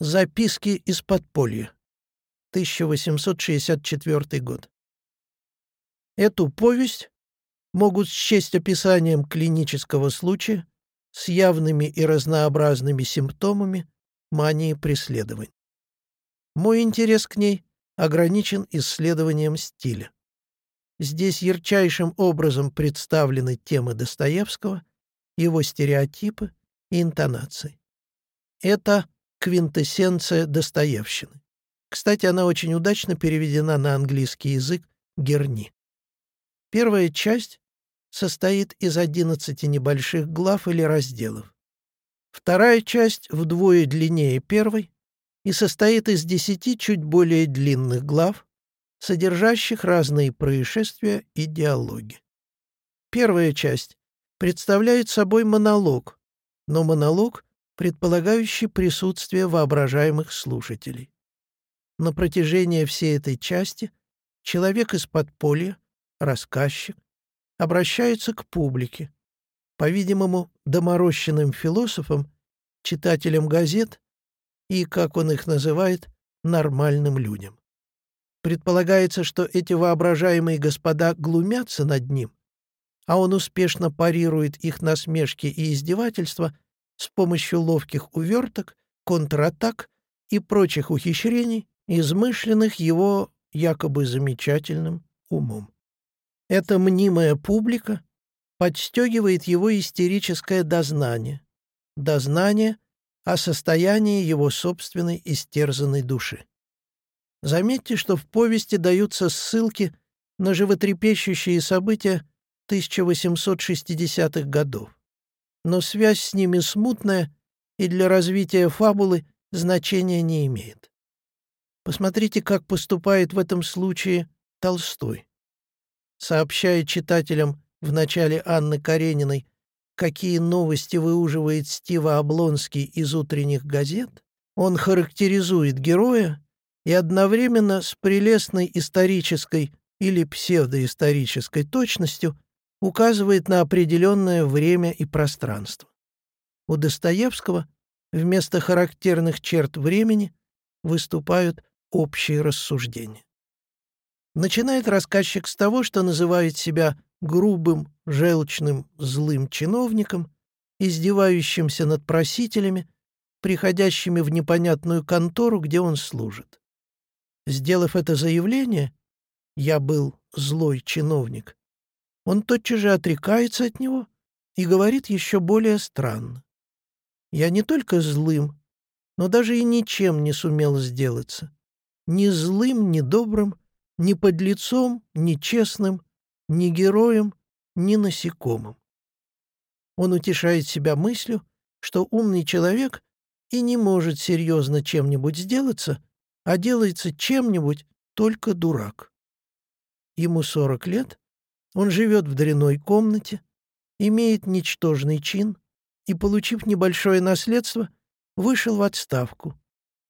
Записки из подполья. 1864 год. Эту повесть могут счесть описанием клинического случая с явными и разнообразными симптомами мании преследований. Мой интерес к ней ограничен исследованием стиля. Здесь ярчайшим образом представлены темы Достоевского, его стереотипы и интонации. Это квинтэссенция Достоевщины. Кстати, она очень удачно переведена на английский язык Герни. Первая часть состоит из 11 небольших глав или разделов. Вторая часть вдвое длиннее первой и состоит из десяти чуть более длинных глав, содержащих разные происшествия и диалоги. Первая часть представляет собой монолог, но монолог, предполагающий присутствие воображаемых слушателей. На протяжении всей этой части человек из подполья, рассказчик, обращается к публике, по-видимому, доморощенным философам, читателям газет и, как он их называет, нормальным людям. Предполагается, что эти воображаемые господа глумятся над ним, а он успешно парирует их насмешки и издевательства с помощью ловких уверток, контратак и прочих ухищрений, измышленных его якобы замечательным умом. Эта мнимая публика подстегивает его истерическое дознание, дознание о состоянии его собственной истерзанной души. Заметьте, что в повести даются ссылки на животрепещущие события 1860-х годов, но связь с ними смутная и для развития фабулы значения не имеет. Посмотрите, как поступает в этом случае Толстой сообщая читателям в начале Анны Карениной, какие новости выуживает Стива Облонский из утренних газет, он характеризует героя и одновременно с прелестной исторической или псевдоисторической точностью указывает на определенное время и пространство. У Достоевского вместо характерных черт времени выступают общие рассуждения. Начинает рассказчик с того, что называет себя грубым, желчным, злым чиновником, издевающимся над просителями, приходящими в непонятную контору, где он служит. Сделав это заявление, «Я был злой чиновник», он тотчас же отрекается от него и говорит еще более странно. «Я не только злым, но даже и ничем не сумел сделаться. Ни злым, ни добрым, ни подлецом, ни честным, ни героем, ни насекомым. Он утешает себя мыслью, что умный человек и не может серьезно чем-нибудь сделаться, а делается чем-нибудь только дурак. Ему 40 лет, он живет в дряной комнате, имеет ничтожный чин и, получив небольшое наследство, вышел в отставку,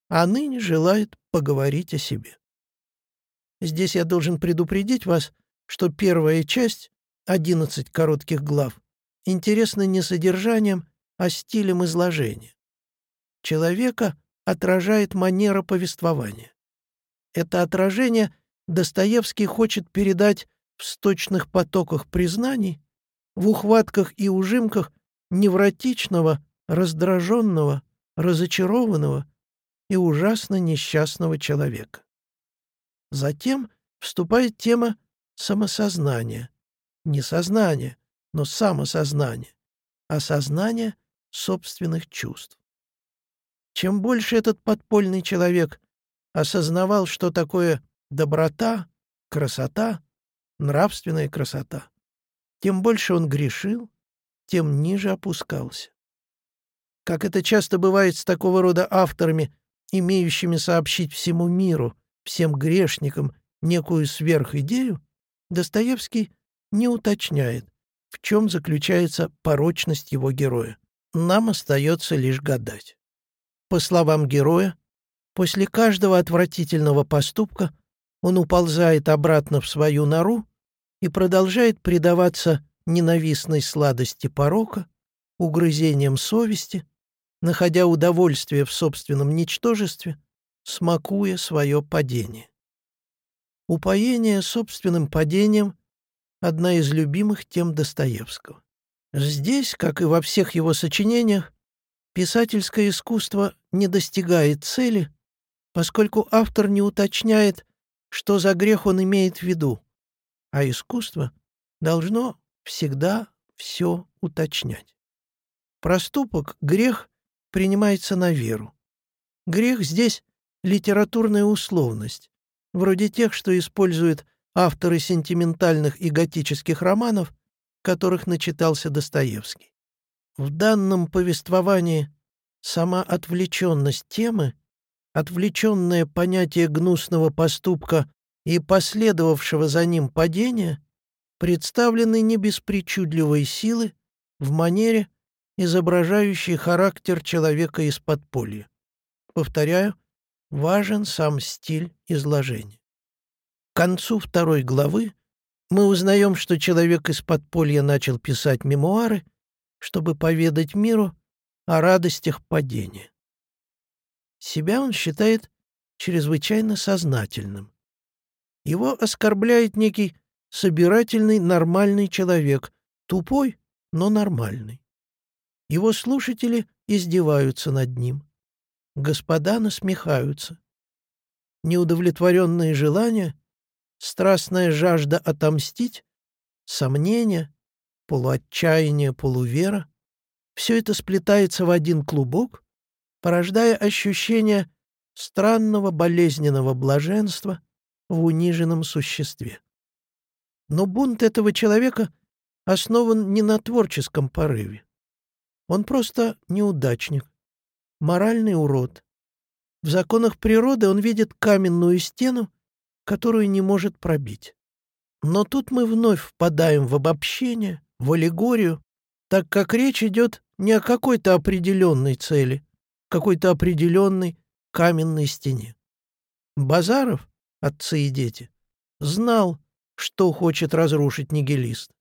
а ныне желает поговорить о себе. Здесь я должен предупредить вас, что первая часть, 11 коротких глав, интересна не содержанием, а стилем изложения. Человека отражает манера повествования. Это отражение Достоевский хочет передать в сточных потоках признаний, в ухватках и ужимках невротичного, раздраженного, разочарованного и ужасно несчастного человека. Затем вступает тема самосознания. Не сознания, но самосознания. Осознание собственных чувств. Чем больше этот подпольный человек осознавал, что такое доброта, красота, нравственная красота, тем больше он грешил, тем ниже опускался. Как это часто бывает с такого рода авторами, имеющими сообщить всему миру всем грешникам некую сверхидею, Достоевский не уточняет, в чем заключается порочность его героя. Нам остается лишь гадать. По словам героя, после каждого отвратительного поступка он уползает обратно в свою нору и продолжает предаваться ненавистной сладости порока, угрызениям совести, находя удовольствие в собственном ничтожестве, смакуя свое падение. Упоение собственным падением — одна из любимых тем Достоевского. Здесь, как и во всех его сочинениях, писательское искусство не достигает цели, поскольку автор не уточняет, что за грех он имеет в виду, а искусство должно всегда все уточнять. Проступок, грех, принимается на веру. Грех здесь — литературная условность, вроде тех, что используют авторы сентиментальных и готических романов, которых начитался Достоевский. В данном повествовании сама отвлеченность темы, отвлеченное понятие гнусного поступка и последовавшего за ним падения представлены не без причудливой силы в манере, изображающей характер человека из подполья. Повторяю, важен сам стиль изложения. К концу второй главы мы узнаем, что человек из подполья начал писать мемуары, чтобы поведать миру о радостях падения. Себя он считает чрезвычайно сознательным. Его оскорбляет некий собирательный нормальный человек, тупой, но нормальный. Его слушатели издеваются над ним. Господа насмехаются. Неудовлетворенные желания, страстная жажда отомстить, сомнения, полуотчаяние, полувера — все это сплетается в один клубок, порождая ощущение странного болезненного блаженства в униженном существе. Но бунт этого человека основан не на творческом порыве. Он просто неудачник, моральный урод. В законах природы он видит каменную стену, которую не может пробить. Но тут мы вновь впадаем в обобщение, в аллегорию, так как речь идет не о какой-то определенной цели, какой-то определенной каменной стене. Базаров, отцы и дети, знал, что хочет разрушить нигилист.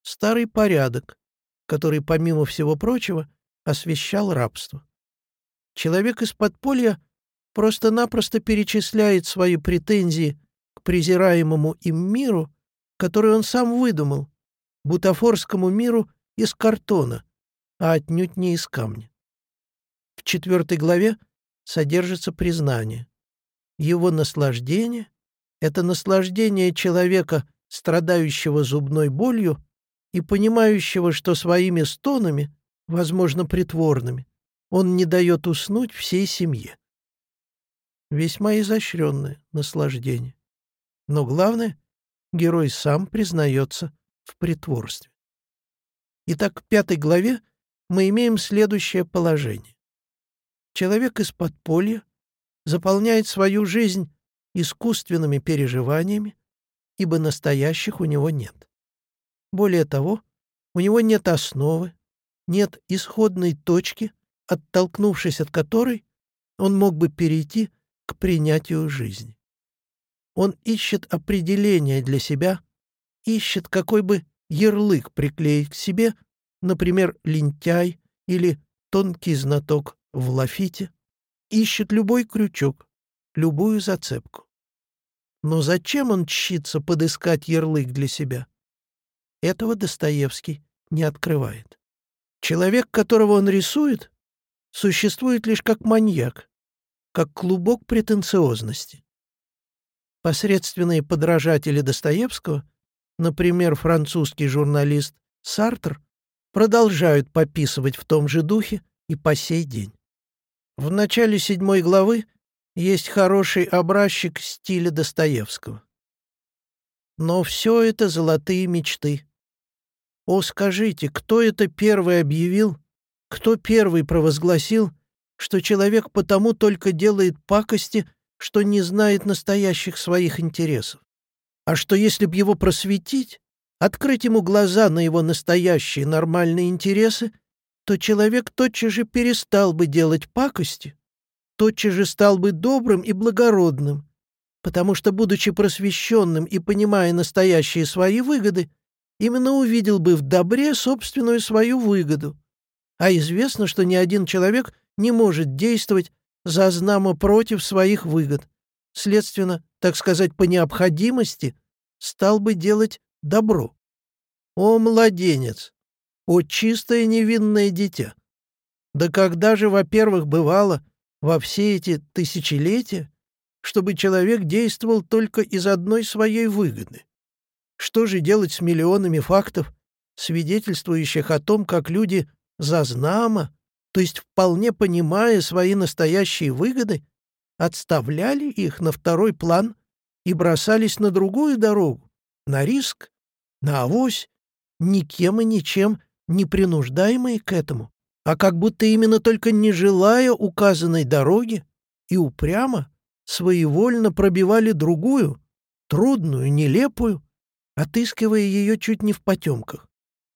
Старый порядок, который, помимо всего прочего, освещал рабство. Человек из подполья просто-напросто перечисляет свои претензии к презираемому им миру, который он сам выдумал, бутафорскому миру из картона, а отнюдь не из камня. В четвертой главе содержится признание. Его наслаждение — это наслаждение человека, страдающего зубной болью и понимающего, что своими стонами, возможно, притворными, он не дает уснуть всей семье. Весьма изощренное наслаждение. Но главное, герой сам признается в притворстве. Итак, в пятой главе мы имеем следующее положение. Человек из подполья заполняет свою жизнь искусственными переживаниями, ибо настоящих у него нет. Более того, у него нет основы, нет исходной точки, оттолкнувшись от которой он мог бы перейти к принятию жизни. Он ищет определение для себя, ищет какой бы ярлык приклеить к себе, например, лентяй или тонкий знаток в лафите, ищет любой крючок, любую зацепку. Но зачем он чщится подыскать ярлык для себя? Этого Достоевский не открывает. Человек, которого он рисует, существует лишь как маньяк, как клубок претенциозности. Посредственные подражатели Достоевского, например, французский журналист Сартр, продолжают пописывать в том же духе и по сей день. В начале седьмой главы есть хороший образчик стиля Достоевского. Но все это золотые мечты. О, скажите, кто это первый объявил, кто первый провозгласил, что человек потому только делает пакости, что не знает настоящих своих интересов? А что если б его просветить, открыть ему глаза на его настоящие нормальные интересы, то человек тотчас же перестал бы делать пакости, тотчас же стал бы добрым и благородным, потому что, будучи просвещенным и понимая настоящие свои выгоды, именно увидел бы в добре собственную свою выгоду. А известно, что ни один человек не может действовать за знамо против своих выгод. Следственно, так сказать, по необходимости, стал бы делать добро. О, младенец! О, чистое невинное дитя! Да когда же, во-первых, бывало во все эти тысячелетия, чтобы человек действовал только из одной своей выгоды? Что же делать с миллионами фактов, свидетельствующих о том, как люди зазнамо, то есть вполне понимая свои настоящие выгоды, отставляли их на второй план и бросались на другую дорогу, на риск, на авось, никем и ничем не принуждаемые к этому, а как будто именно только не желая указанной дороги и упрямо, своевольно пробивали другую, трудную, нелепую, отыскивая ее чуть не в потемках.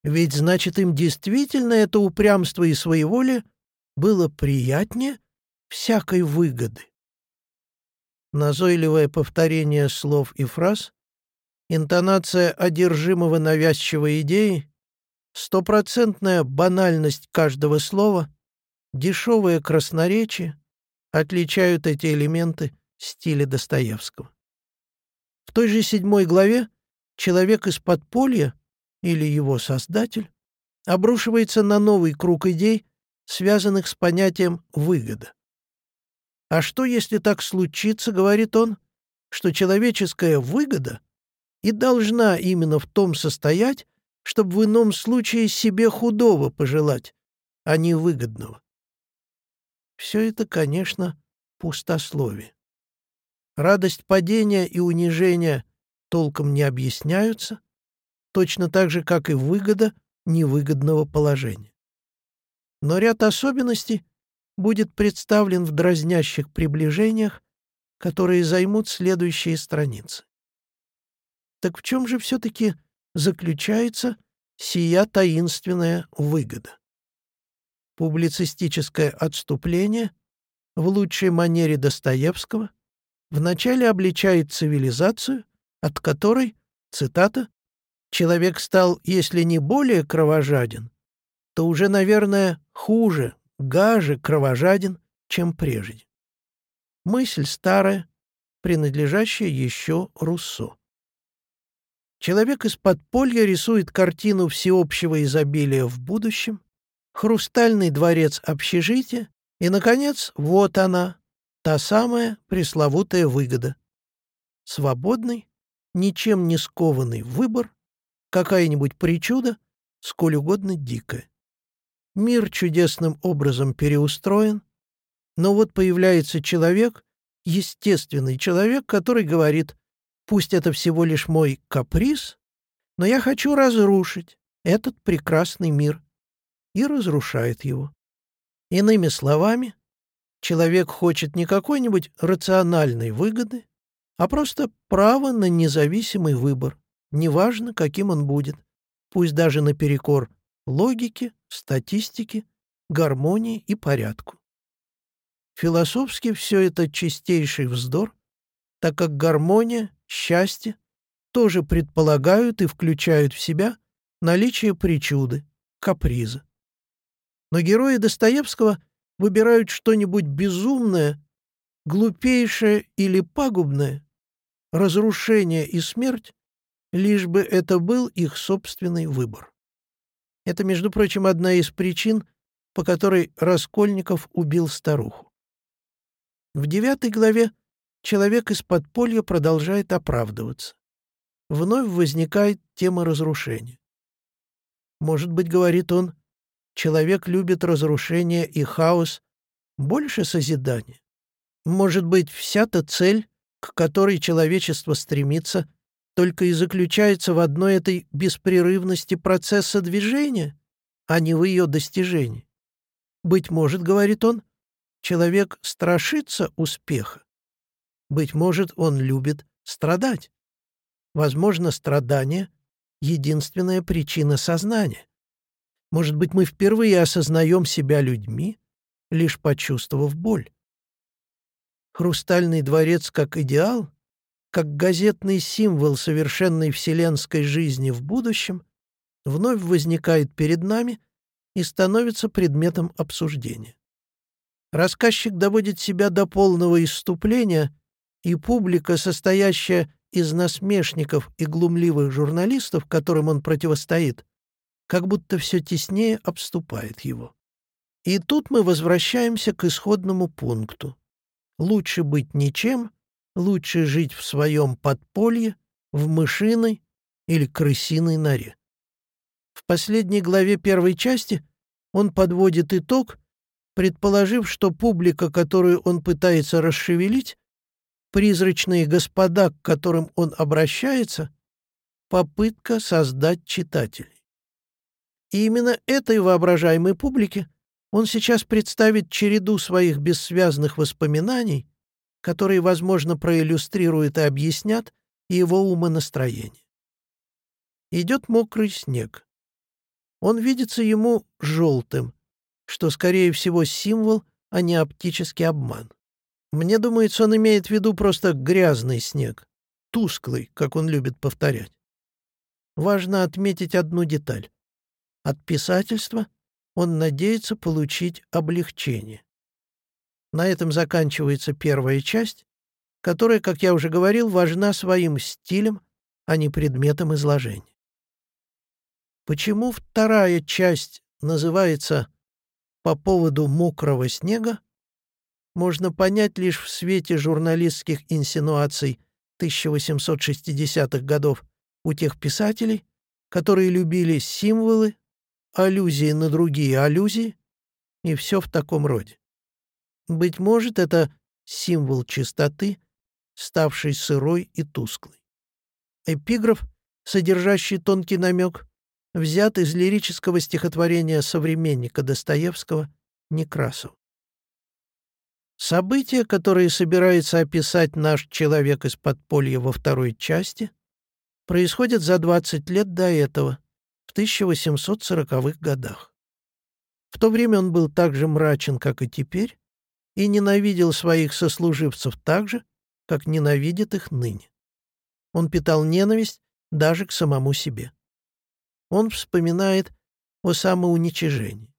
Ведь, значит, им действительно это упрямство и своеволие было приятнее всякой выгоды. Назойливое повторение слов и фраз, интонация одержимого навязчивой идеи, стопроцентная банальность каждого слова, дешевое красноречие отличают эти элементы стиля Достоевского. В той же седьмой главе человек из подполья или его создатель обрушивается на новый круг идей, связанных с понятием «выгода». А что, если так случится, говорит он, что человеческая выгода и должна именно в том состоять, чтобы в ином случае себе худого пожелать, а не выгодного? Все это, конечно, пустословие. Радость падения и унижения толком не объясняются, точно так же, как и выгода невыгодного положения. Но ряд особенностей будет представлен в дразнящих приближениях, которые займут следующие страницы. Так в чем же все-таки заключается сия таинственная выгода? Публицистическое отступление в лучшей манере Достоевского вначале обличает цивилизацию, от которой, цитата, «человек стал, если не более кровожаден, то уже, наверное, хуже, гаже кровожаден, чем прежде». Мысль старая, принадлежащая еще Руссо. Человек из подполья рисует картину всеобщего изобилия в будущем, хрустальный дворец общежития, и, наконец, вот она, та самая пресловутая выгода. Свободный, ничем не скованный выбор, какая-нибудь причуда, сколь угодно дикая. Мир чудесным образом переустроен, но вот появляется человек, естественный человек, который говорит, пусть это всего лишь мой каприз, но я хочу разрушить этот прекрасный мир, и разрушает его. Иными словами, человек хочет не какой-нибудь рациональной выгоды, а просто право на независимый выбор, неважно, каким он будет, пусть даже наперекор логике, статистике, гармонии и порядку. Философски все это чистейший вздор, так как гармония, счастье тоже предполагают и включают в себя наличие причуды, каприза. Но герои Достоевского выбирают что-нибудь безумное, глупейшее или пагубное, разрушение и смерть, лишь бы это был их собственный выбор. Это, между прочим, одна из причин, по которой Раскольников убил старуху. В девятой главе человек из подполья продолжает оправдываться. Вновь возникает тема разрушения. Может быть, говорит он, человек любит разрушение и хаос больше созидания. Может быть, вся-то цель к которой человечество стремится, только и заключается в одной этой беспрерывности процесса движения, а не в ее достижении. Быть может, говорит он, человек страшится успеха. Быть может, он любит страдать. Возможно, страдание — единственная причина сознания. Может быть, мы впервые осознаем себя людьми, лишь почувствовав боль. Хрустальный дворец как идеал, как газетный символ совершенной вселенской жизни в будущем, вновь возникает перед нами и становится предметом обсуждения. Рассказчик доводит себя до полного исступления, и публика, состоящая из насмешников и глумливых журналистов, которым он противостоит, как будто все теснее обступает его. И тут мы возвращаемся к исходному пункту. Лучше быть ничем, лучше жить в своем подполье, в мышиной или крысиной норе. В последней главе первой части он подводит итог, предположив, что публика, которую он пытается расшевелить, призрачные господа, к которым он обращается, попытка создать читателей. И именно этой воображаемой публике он сейчас представит череду своих бессвязных воспоминаний, которые, возможно, проиллюстрируют и объяснят его умонастроение. Идет мокрый снег. Он видится ему желтым, что, скорее всего, символ, а не оптический обман. Мне думается, он имеет в виду просто грязный снег, тусклый, как он любит повторять. Важно отметить одну деталь. От писательства он надеется получить облегчение. На этом заканчивается первая часть, которая, как я уже говорил, важна своим стилем, а не предметом изложения. Почему вторая часть называется «По поводу мокрого снега», можно понять лишь в свете журналистских инсинуаций 1860-х годов у тех писателей, которые любили символы, аллюзии на другие аллюзии и все в таком роде. Быть может, это символ чистоты, ставший сырой и тусклой. Эпиграф, содержащий тонкий намек, взят из лирического стихотворения современника Достоевского Некрасова. События, которые собирается описать наш человек из подполья во второй части, происходят за 20 лет до этого, в 1840-х годах. В то время он был так же мрачен, как и теперь, и ненавидел своих сослуживцев так же, как ненавидит их ныне. Он питал ненависть даже к самому себе. Он вспоминает о самоуничижении.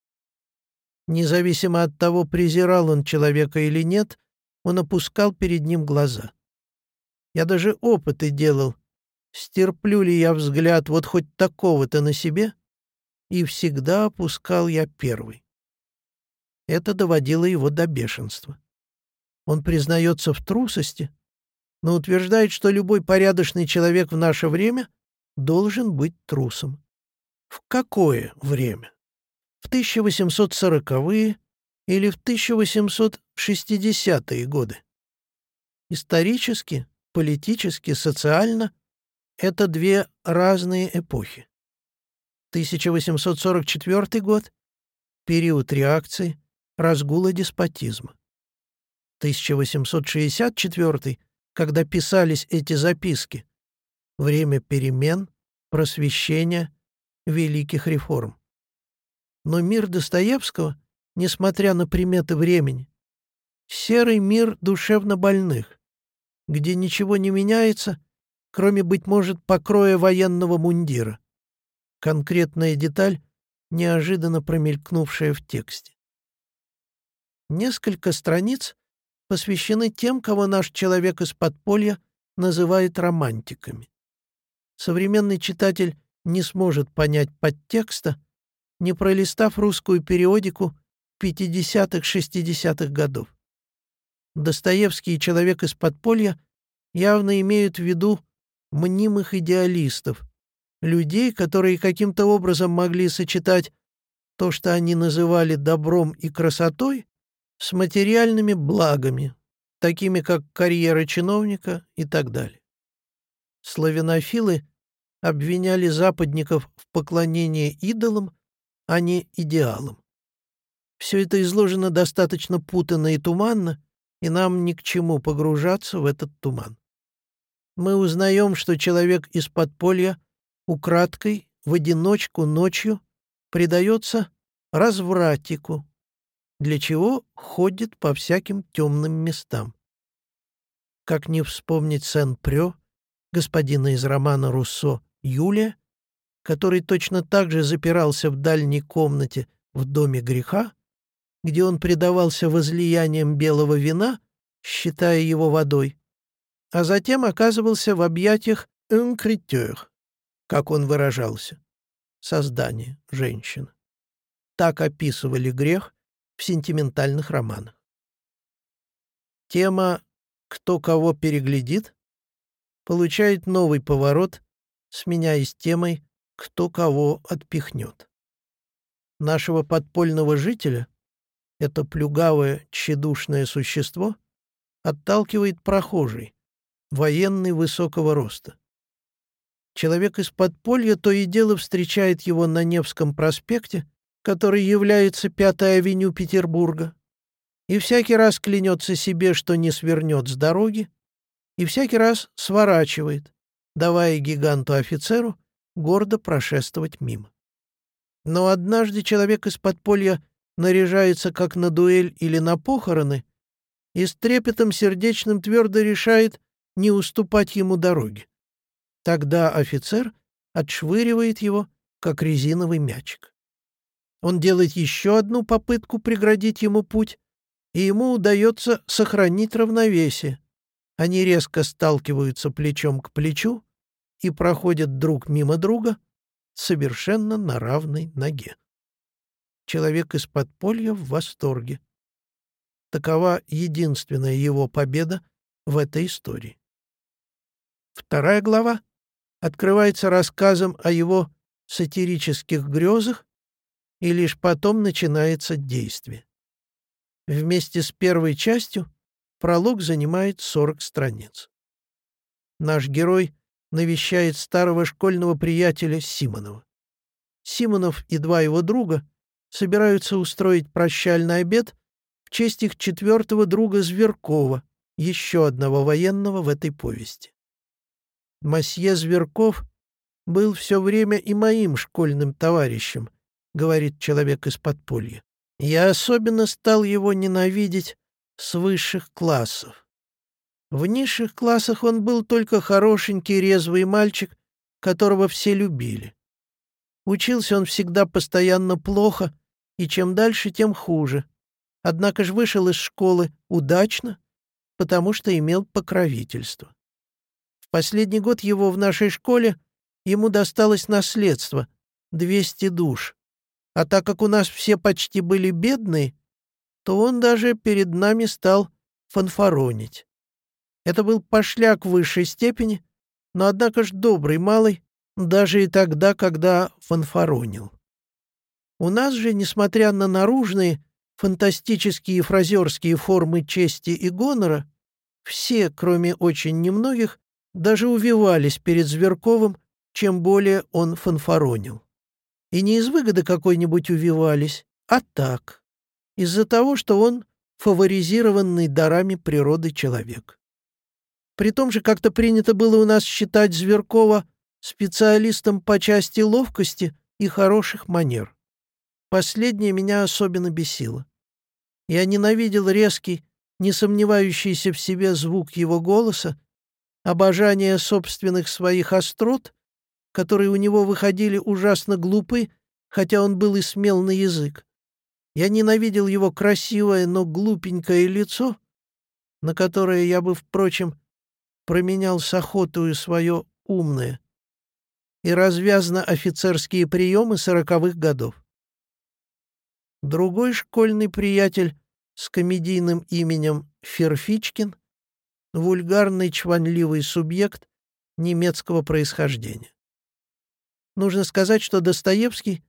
Независимо от того, презирал он человека или нет, он опускал перед ним глаза. Я даже опыты делал. Стерплю ли я взгляд вот хоть такого-то на себе? И всегда опускал я первый. Это доводило его до бешенства. Он признается в трусости, но утверждает, что любой порядочный человек в наше время должен быть трусом. В какое время? В 1840-е или в 1860-е годы. Исторически, политически, социально — это две разные эпохи. 1844 год — период реакции, разгула деспотизма. 1864 когда писались эти записки, время перемен, просвещения, великих реформ. Но мир Достоевского, несмотря на приметы времени, серый мир душевно больных, где ничего не меняется, кроме, быть может, покроя военного мундира. Конкретная деталь, неожиданно промелькнувшая в тексте. Несколько страниц посвящены тем, кого наш человек из подполья называет романтиками. Современный читатель не сможет понять подтекста, не пролистав русскую периодику 50-60-х годов. Достоевский и человек из подполья явно имеют в виду мнимых идеалистов, людей, которые каким-то образом могли сочетать то, что они называли добром и красотой, с материальными благами, такими как карьера чиновника и так далее. Славянофилы обвиняли западников в поклонении идолам а не идеалом. Все это изложено достаточно путанно и туманно, и нам ни к чему погружаться в этот туман. Мы узнаем, что человек из подполья украдкой, в одиночку, ночью предается развратику, для чего ходит по всяким темным местам. Как не вспомнить Сен-Прё, господина из романа Руссо «Юлия», который точно так же запирался в дальней комнате в доме греха, где он предавался возлияниям белого вина, считая его водой, а затем оказывался в объятиях «инкритер», как он выражался, создание, женщины. Так описывали грех в сентиментальных романах. Тема «Кто кого переглядит» получает новый поворот, сменяясь темой «Кто кого отпихнет». Нашего подпольного жителя, это плюгавое, тщедушное существо, отталкивает прохожий, военный высокого роста. Человек из подполья то и дело встречает его на Невском проспекте, который является Пятой авеню Петербурга, и всякий раз клянется себе, что не свернет с дороги, и всякий раз сворачивает, давая гиганту-офицеру гордо прошествовать мимо. Но однажды человек из подполья наряжается как на дуэль или на похороны и с трепетом сердечным твердо решает не уступать ему дороги. Тогда офицер отшвыривает его, как резиновый мячик. Он делает еще одну попытку преградить ему путь, и ему удается сохранить равновесие. Они резко сталкиваются плечом к плечу и проходят друг мимо друга совершенно на равной ноге. Человек из подполья в восторге. Такова единственная его победа в этой истории. Вторая глава открывается рассказом о его сатирических грезах, и лишь потом начинается действие. Вместе с первой частью пролог занимает 40 страниц. Наш герой навещает старого школьного приятеля Симонова. Симонов и два его друга собираются устроить прощальный обед в честь их четвертого друга Зверкова, еще одного военного в этой повести. Масье Зверков был все время и моим школьным товарищем, говорит человек из подполья. Я особенно стал его ненавидеть с высших классов. В низших классах он был только хорошенький резвый мальчик, которого все любили. Учился он всегда постоянно плохо, и чем дальше, тем хуже. Однако ж вышел из школы удачно, потому что имел покровительство. В последний год его в нашей школе ему досталось наследство — 200 душ. А так как у нас все почти были бедные, то он даже перед нами стал фанфаронить. Это был пошляк высшей степени, но, однако ж, добрый малый, даже и тогда, когда фанфаронил. У нас же, несмотря на наружные, фантастические фразерские формы чести и гонора, все, кроме очень немногих, даже увивались перед Зверковым, чем более он фанфаронил. И не из выгоды какой-нибудь увивались, а так, из-за того, что он фаворизированный дарами природы человек. При том же как-то принято было у нас считать Зверкова специалистом по части ловкости и хороших манер. Последнее меня особенно бесило. Я ненавидел резкий, не сомневающийся в себе звук его голоса обожание собственных своих острот, которые у него выходили ужасно глупы, хотя он был и смел на язык. Я ненавидел его красивое, но глупенькое лицо, на которое я бы, впрочем, променял с охотою свое умное, и развязно офицерские приемы сороковых годов. Другой школьный приятель с комедийным именем Ферфичкин вульгарный чванливый субъект немецкого происхождения. Нужно сказать, что Достоевский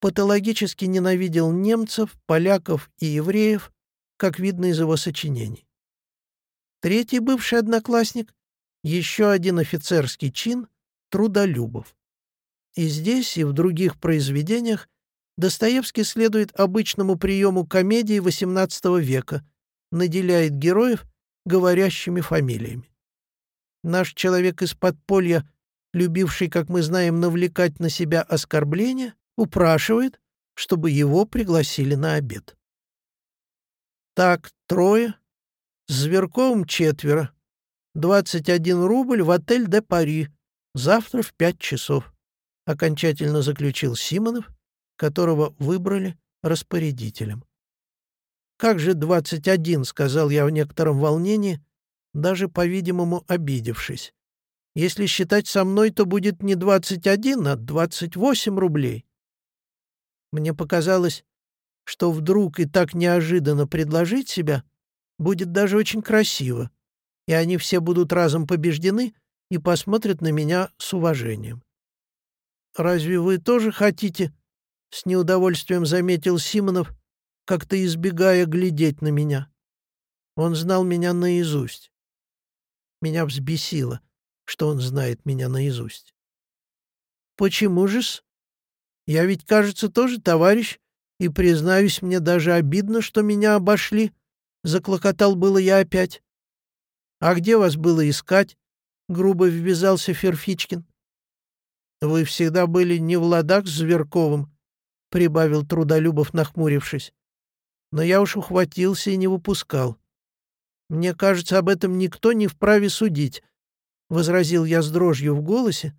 патологически ненавидел немцев, поляков и евреев, как видно из его сочинений. Третий бывший одноклассник — еще один офицерский чин — Трудолюбов. И здесь, и в других произведениях Достоевский следует обычному приему комедии XVIII века, наделяет героев говорящими фамилиями. Наш человек из подполья, любивший, как мы знаем, навлекать на себя оскорбления, упрашивает, чтобы его пригласили на обед. Так, трое, с четверо, 21 рубль в отель «Де Пари», завтра в пять часов, окончательно заключил Симонов, которого выбрали распорядителем. «Как же двадцать один?» — сказал я в некотором волнении, даже, по-видимому, обидевшись. «Если считать со мной, то будет не двадцать один, а двадцать восемь рублей». Мне показалось, что вдруг и так неожиданно предложить себя будет даже очень красиво, и они все будут разом побеждены и посмотрят на меня с уважением. «Разве вы тоже хотите?» — с неудовольствием заметил Симонов, как-то избегая глядеть на меня. Он знал меня наизусть. Меня взбесило, что он знает меня наизусть. «Почему же-с? Я ведь, кажется, тоже товарищ, и, признаюсь, мне даже обидно, что меня обошли», — заклокотал было я опять. «А где вас было искать?» — грубо ввязался Ферфичкин. «Вы всегда были не в ладах с Зверковым», — прибавил Трудолюбов, нахмурившись. «Но я уж ухватился и не выпускал. Мне кажется, об этом никто не вправе судить», — возразил я с дрожью в голосе.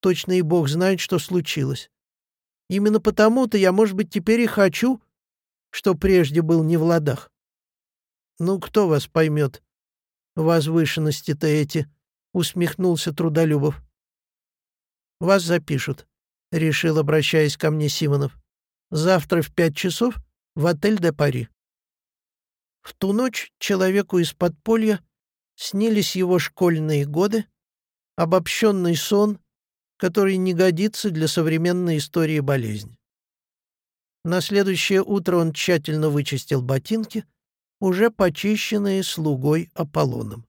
«Точно и Бог знает, что случилось. Именно потому-то я, может быть, теперь и хочу, что прежде был не в ладах. Ну, кто вас поймет? Возвышенности-то эти, — усмехнулся Трудолюбов. Вас запишут, — решил, обращаясь ко мне Симонов. Завтра в пять часов в отель де Пари. В ту ночь человеку из подполья снились его школьные годы, обобщенный сон который не годится для современной истории болезни. На следующее утро он тщательно вычистил ботинки, уже почищенные слугой Аполлоном.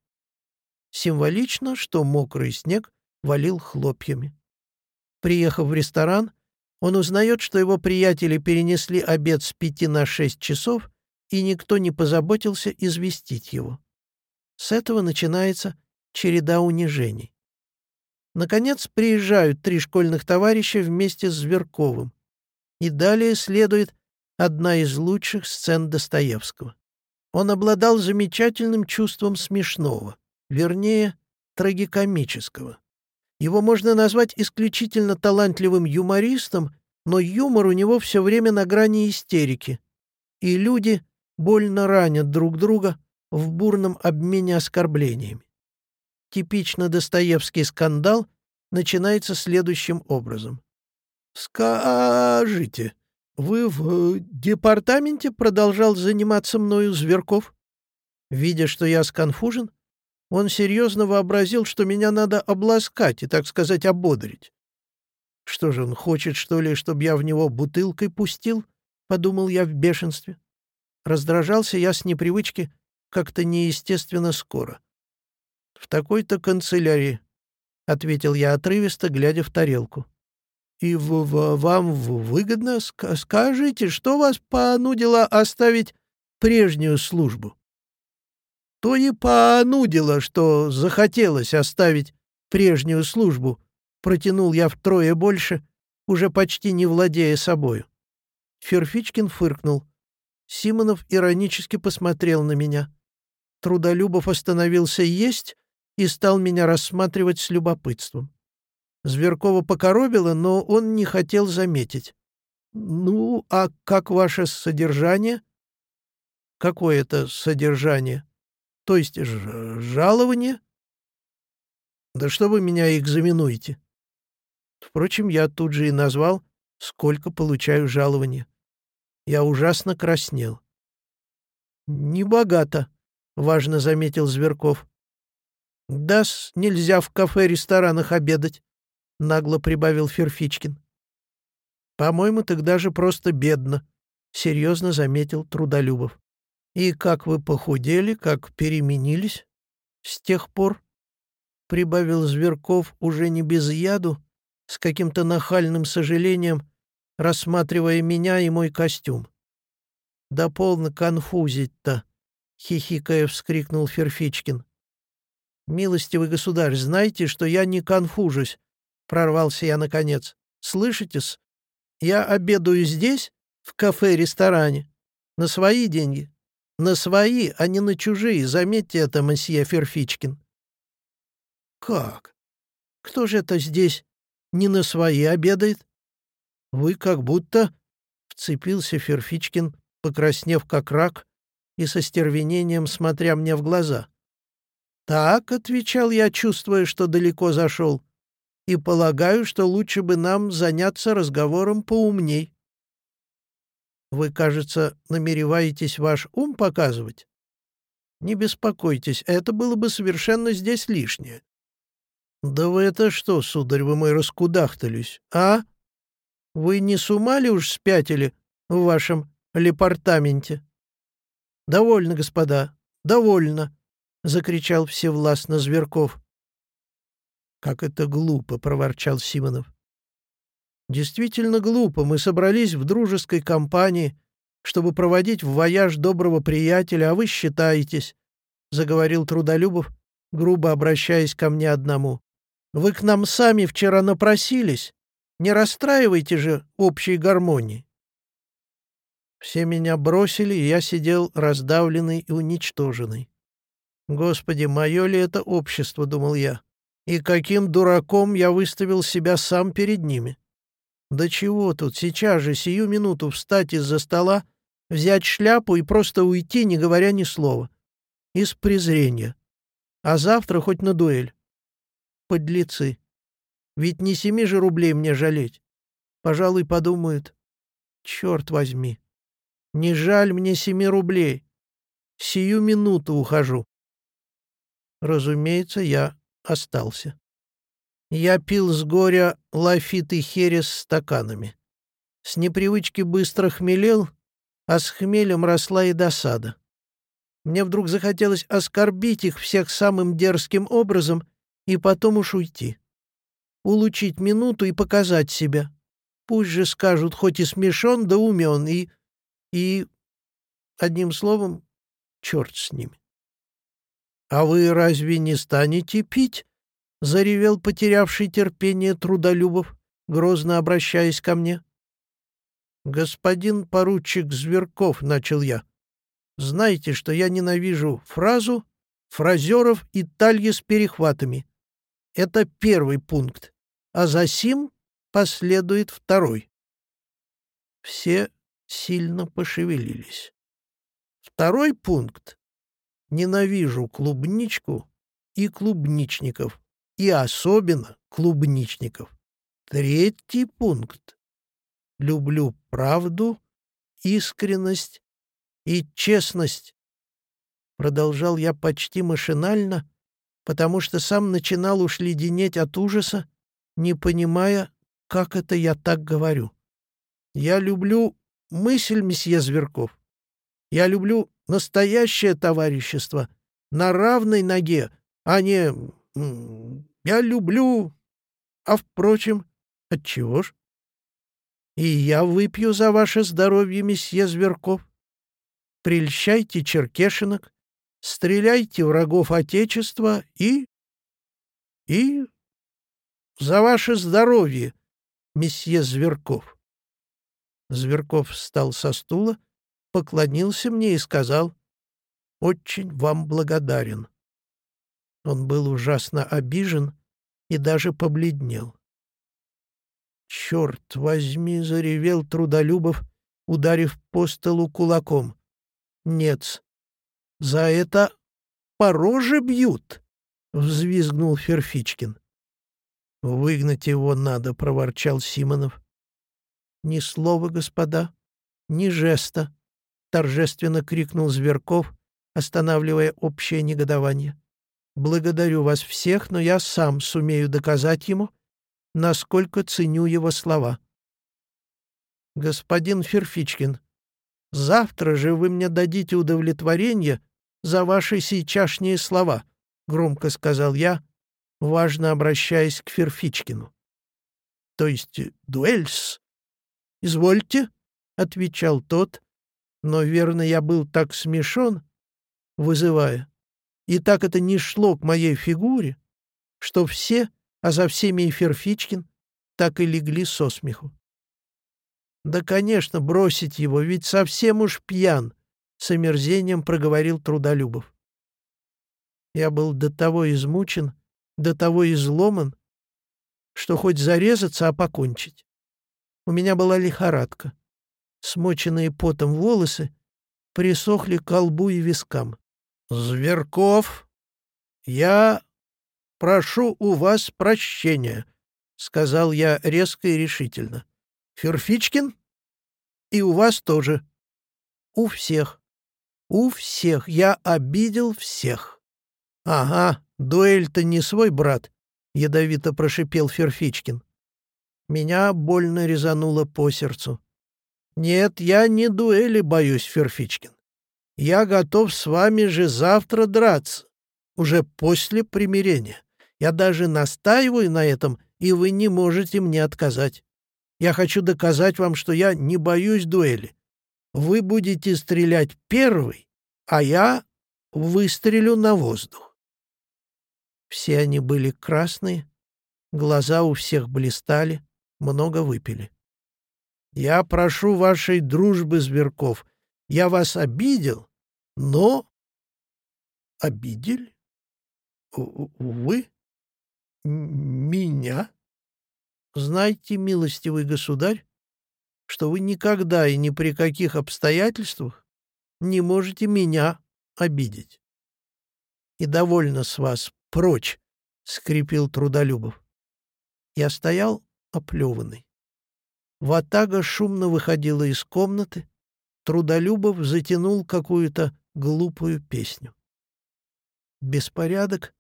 Символично, что мокрый снег валил хлопьями. Приехав в ресторан, он узнает, что его приятели перенесли обед с пяти на шесть часов, и никто не позаботился известить его. С этого начинается череда унижений. Наконец приезжают три школьных товарища вместе с Зверковым. И далее следует одна из лучших сцен Достоевского. Он обладал замечательным чувством смешного, вернее, трагикомического. Его можно назвать исключительно талантливым юмористом, но юмор у него все время на грани истерики, и люди больно ранят друг друга в бурном обмене оскорблениями. Типично Достоевский скандал начинается следующим образом. «Скажите, вы в департаменте продолжал заниматься мною Зверков?» Видя, что я сконфужен, он серьезно вообразил, что меня надо обласкать и, так сказать, ободрить. «Что же он хочет, что ли, чтобы я в него бутылкой пустил?» — подумал я в бешенстве. Раздражался я с непривычки как-то неестественно скоро. «В такой-то канцелярии», — ответил я отрывисто, глядя в тарелку. «И в -в вам выгодно? Ск скажите, что вас понудило оставить прежнюю службу?» «То и понудило, что захотелось оставить прежнюю службу», — протянул я втрое больше, уже почти не владея собою. Ферфичкин фыркнул. Симонов иронически посмотрел на меня. Трудолюбов остановился есть, и стал меня рассматривать с любопытством. Зверкова покоробило, но он не хотел заметить. «Ну, а как ваше содержание?» «Какое это содержание? То есть жалование?» «Да что вы меня экзаменуете?» Впрочем, я тут же и назвал, сколько получаю жалования. Я ужасно краснел. «Небогато», — важно заметил Зверков. «Да-с, нельзя в кафе-ресторанах обедать», — нагло прибавил Ферфичкин. «По-моему, тогда же просто бедно», — серьезно заметил Трудолюбов. «И как вы похудели, как переменились с тех пор?» — прибавил Зверков уже не без яду, с каким-то нахальным сожалением, рассматривая меня и мой костюм. «Да полно конфузить-то!» — хихикая вскрикнул Ферфичкин. «Милостивый государь, знайте, что я не конфужусь», — прорвался я наконец. «Слышите-с? Я обедаю здесь, в кафе-ресторане, на свои деньги. На свои, а не на чужие, заметьте это, месье Ферфичкин». «Как? Кто же это здесь не на свои обедает?» «Вы как будто...» — вцепился Ферфичкин, покраснев как рак, и со стервенением смотря мне в глаза. «Так», — отвечал я, чувствуя, что далеко зашел, «и полагаю, что лучше бы нам заняться разговором поумней». «Вы, кажется, намереваетесь ваш ум показывать?» «Не беспокойтесь, это было бы совершенно здесь лишнее». «Да вы это что, сударь, вы мой раскудахтались, а? Вы не с ума ли уж спятили в вашем лепартаменте?» «Довольно, господа, довольно!» — закричал всевластно Зверков. «Как это глупо!» — проворчал Симонов. «Действительно глупо. Мы собрались в дружеской компании, чтобы проводить в вояж доброго приятеля, а вы считаетесь», — заговорил Трудолюбов, грубо обращаясь ко мне одному. «Вы к нам сами вчера напросились. Не расстраивайте же общей гармонии». Все меня бросили, и я сидел раздавленный и уничтоженный. «Господи, мое ли это общество?» — думал я. «И каким дураком я выставил себя сам перед ними?» «Да чего тут, сейчас же, сию минуту встать из-за стола, взять шляпу и просто уйти, не говоря ни слова. Из презрения. А завтра хоть на дуэль. Подлецы. Ведь не семи же рублей мне жалеть. Пожалуй, подумают. Черт возьми. Не жаль мне семи рублей. Сию минуту ухожу. Разумеется, я остался. Я пил с горя лафит и херес стаканами. С непривычки быстро хмелел, а с хмелем росла и досада. Мне вдруг захотелось оскорбить их всех самым дерзким образом и потом уж уйти. Улучить минуту и показать себя. Пусть же скажут, хоть и смешон, да умен, и и, одним словом, черт с ними. — А вы разве не станете пить? — заревел потерявший терпение трудолюбов, грозно обращаясь ко мне. — Господин поручик Зверков, — начал я, — знаете, что я ненавижу фразу, фразеров и тальи с перехватами. Это первый пункт, а за сим последует второй. Все сильно пошевелились. Второй пункт. Ненавижу клубничку и клубничников, и особенно клубничников. Третий пункт. Люблю правду, искренность и честность. Продолжал я почти машинально, потому что сам начинал уж леденеть от ужаса, не понимая, как это я так говорю. Я люблю мысль, месье Зверков. Я люблю настоящее товарищество на равной ноге, а не... Я люблю... А, впрочем, отчего ж? И я выпью за ваше здоровье, месье Зверков. Прельщайте черкешинок, стреляйте врагов Отечества и... и... за ваше здоровье, месье Зверков. Зверков встал со стула, поклонился мне и сказал «Очень вам благодарен». Он был ужасно обижен и даже побледнел. «Черт возьми!» — заревел Трудолюбов, ударив по столу кулаком. «Нет, за это по роже бьют!» — взвизгнул Ферфичкин. «Выгнать его надо!» — проворчал Симонов. «Ни слова, господа, ни жеста!» — торжественно крикнул Зверков, останавливая общее негодование. «Благодарю вас всех, но я сам сумею доказать ему, насколько ценю его слова». «Господин Ферфичкин, завтра же вы мне дадите удовлетворение за ваши сейчасшние слова», — громко сказал я, важно обращаясь к Ферфичкину. «То есть дуэльс?» «Извольте», — отвечал тот, но, верно, я был так смешон, вызывая, и так это не шло к моей фигуре, что все, а за всеми и Ферфичкин, так и легли со смеху. «Да, конечно, бросить его, ведь совсем уж пьян», — с омерзением проговорил Трудолюбов. Я был до того измучен, до того изломан, что хоть зарезаться, а покончить. У меня была лихорадка. Смоченные потом волосы присохли к колбу и вискам. «Зверков, я прошу у вас прощения», — сказал я резко и решительно. «Ферфичкин? И у вас тоже. У всех. У всех. Я обидел всех». «Ага, дуэль-то не свой брат», — ядовито прошипел Ферфичкин. Меня больно резануло по сердцу. «Нет, я не дуэли боюсь, Ферфичкин. Я готов с вами же завтра драться, уже после примирения. Я даже настаиваю на этом, и вы не можете мне отказать. Я хочу доказать вам, что я не боюсь дуэли. Вы будете стрелять первый, а я выстрелю на воздух». Все они были красные, глаза у всех блистали много выпили. Я прошу вашей дружбы, Зверков. Я вас обидел, но... Обидели? Вы? Меня? Знайте, милостивый государь, что вы никогда и ни при каких обстоятельствах не можете меня обидеть. И довольно с вас, прочь, — скрипел Трудолюбов. Я стоял оплеванный. Ватага шумно выходила из комнаты, Трудолюбов затянул какую-то глупую песню. Беспорядок,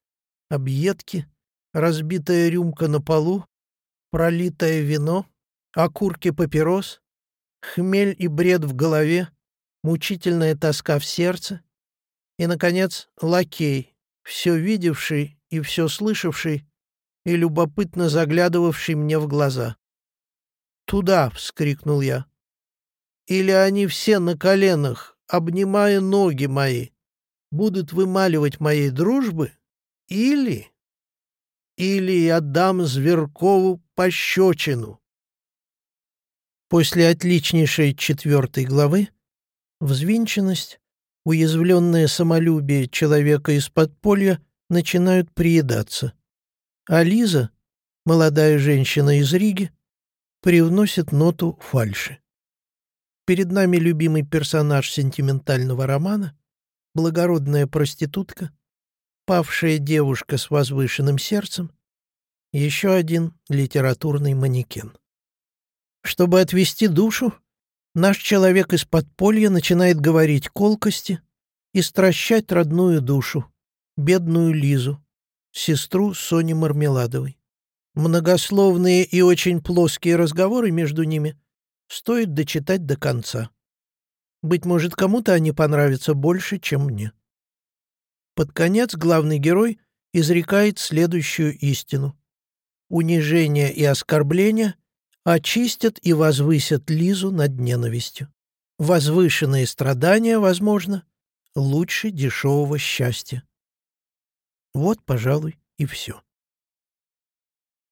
объедки, разбитая рюмка на полу, пролитое вино, окурки папирос, хмель и бред в голове, мучительная тоска в сердце и, наконец, лакей, все видевший и все слышавший, и любопытно заглядывавший мне в глаза. «Туда!» — вскрикнул я. «Или они все на коленах, обнимая ноги мои, будут вымаливать моей дружбы, или... или я дам Зверкову пощечину». После отличнейшей четвертой главы взвинченность, уязвленное самолюбие человека из подполья начинают приедаться. А Лиза, молодая женщина из Риги, привносит ноту фальши. Перед нами любимый персонаж сентиментального романа, благородная проститутка, павшая девушка с возвышенным сердцем, еще один литературный манекен. Чтобы отвести душу, наш человек из подполья начинает говорить колкости и стращать родную душу, бедную Лизу, сестру Сони Мармеладовой. Многословные и очень плоские разговоры между ними стоит дочитать до конца. Быть может, кому-то они понравятся больше, чем мне. Под конец главный герой изрекает следующую истину. Унижение и оскорбление очистят и возвысят Лизу над ненавистью. Возвышенные страдания, возможно, лучше дешевого счастья. Вот, пожалуй, и все.